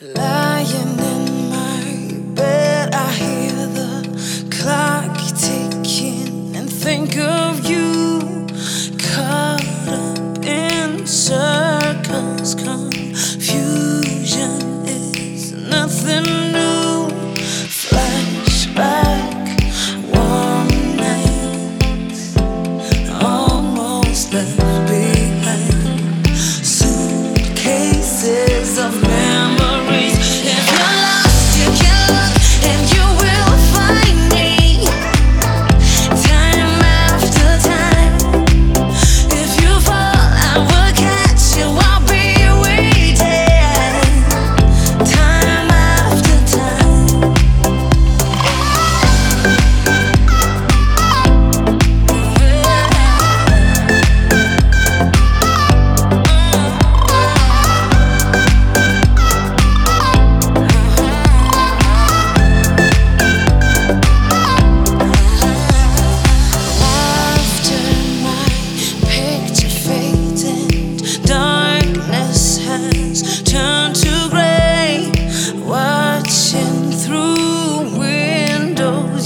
Lying in my bed, I hear the clock ticking and think of you. Caught up in circles, confusion is nothing new. Flashback, warm nights, almost left behind. Suitcases of memories.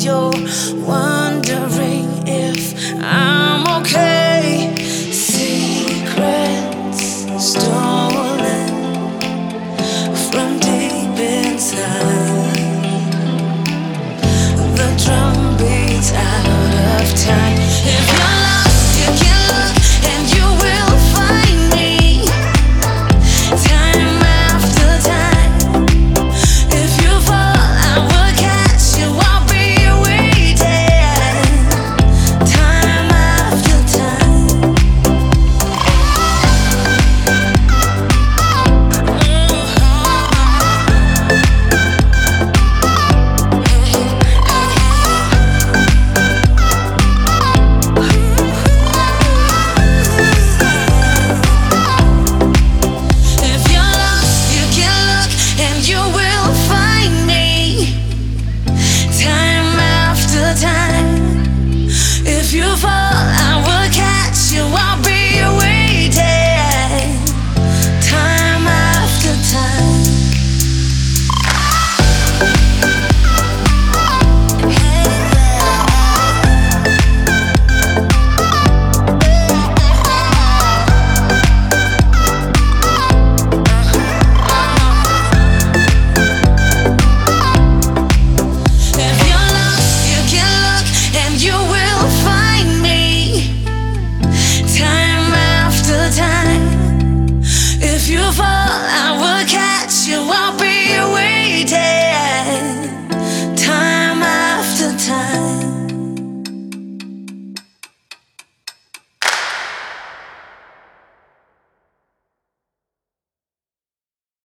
You're One